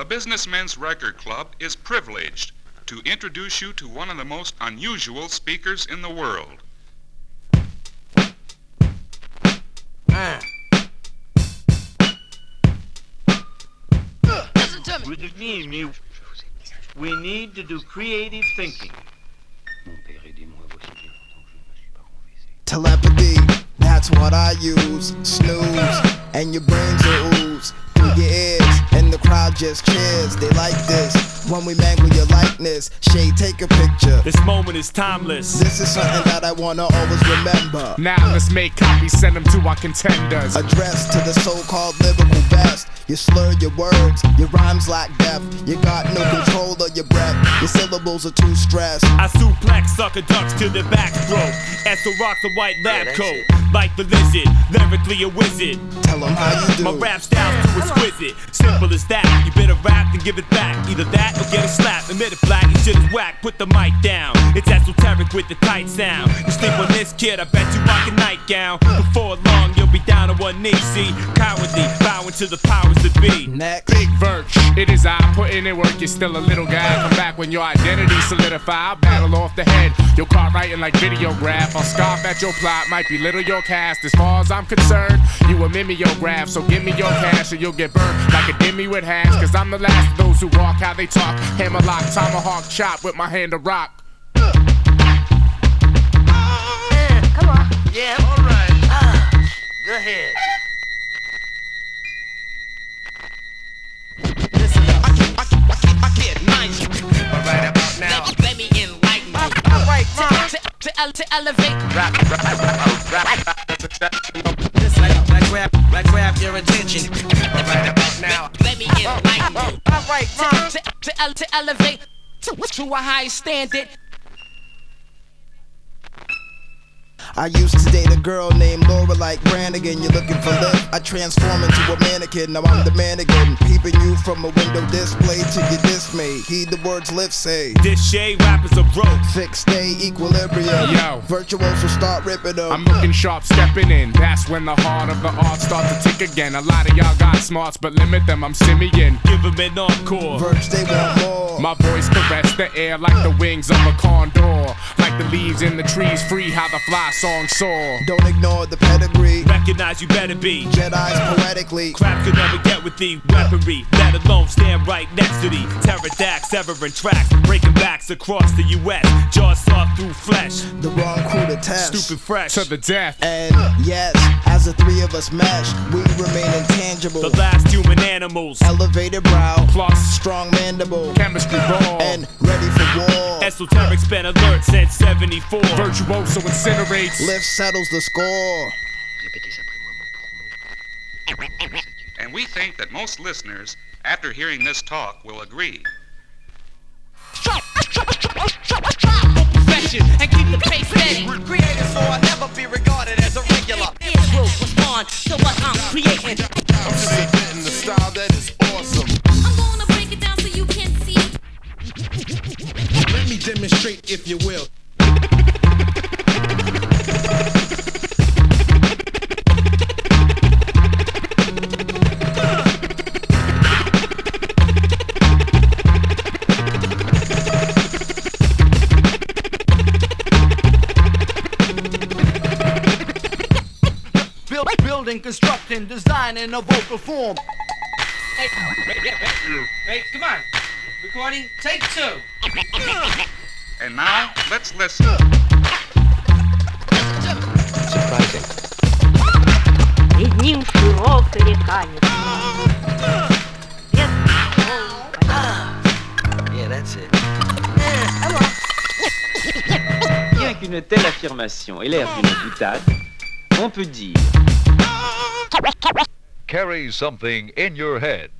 The Businessmen's Record Club is privileged to introduce you to one of the most unusual speakers in the world. Ah. Listen to me. We need to do creative thinking. Telepathy, that's what I use. Snooze, and your brains will ooze through your ears, and the crowd just cheers. They like this when we mangle your likeness. Shade, take a picture. This moment is timeless. This is something that I wanna always remember. Now let's make copies, send them to our contenders. Addressed to the so-called lyrical best. You slur your words, your rhymes lack depth. You got no control of your breath. Your syllables are too stressed. I suplex sucker ducks to the back throat. Esso rocks a white lab Yeah, coat. Like the lizard, lyrically a wizard. Tell 'em how you do. My rap style's too exquisite. Simple as that. You better rap and give it back. Either that or get a slap. Admit it black, your shit is whack. Put the mic down. It's esoteric with the tight sound. You sleep on this kid, I bet you rock a nightgown. Before long, you'll be down on one knee. See, cowardly, bowing to the powers that be. Next. Big Verch, it is I putting in work. You're still a little guy. Come back when your identity solidify. I'll battle off the head. Your car writing like videograph. I'll scoff at your plot. Might be little your cast. As far as I'm concerned, you a mimeograph. So give me your cash or you'll get burned like a dimmy with hash. Cause I'm the last of those who walk how they talk. Hammerlock, tomahawk, chop with my hand to rock. Come on. Yeah. All right. Go ahead. Listen up. I get nice. But right about now, Let me enlighten you. All right, to, to, to, ele- to elevate. rap, rap, rap, rap, rap, that's exceptional. Listen up, like grab, like grab your attention. But right about now, Let me enlighten you. All right, to, to, to, ele- to elevate to, to a higher standard. I used to date a girl named Laura like Branigan. You're looking for love. I transform into a mannequin. Now I'm the man again. Peeping you from a window display to your dismay. Heed the words lips say. This shade rappers are broke. Fixed stay equilibrium. Yo. Virtuoso start ripping up. I'm looking sharp, stepping in. That's when the heart of the art start to tick again. A lot of y'all got smarts, but limit them. I'm simian. Give them an encore. Verge, they want more. My voice caress the air like the wings of a condor. Like the leaves in the trees, free how the fly song soar. Don't ignore the pedigree. Recognize you better be. Jedi's poetically. Crap could never get with thee. Weaponry, let alone stand right next to thee. Pterodactyl, severing tracks, breaking backs across the U.S. Jaws saw through flesh. The wrong crew to test. Stupid fresh. To the death. And yes, as the three of us mesh, we remain intangible. The last human animals. Elevated brow, Plus strong mandible, chemistry raw. and ready for war. Esoteric's been alert since 74. Virtuoso incinerates. Lif settles the score. Répétez après moi mot pour mot. And we think that most listeners, after hearing this talk, will agree. Profession and keep the pace steady. created so I'll never be demonstrate, if you will. Build, building, constructing, designing a vocal form. Hey, hey, come on. Recording, take two. And now, let's listen. Перед ним широкая река Нет, Yeah, that's it. Bien qu'une telle affirmation ait l'air d'une boutade, on peut dire Carry something in your head.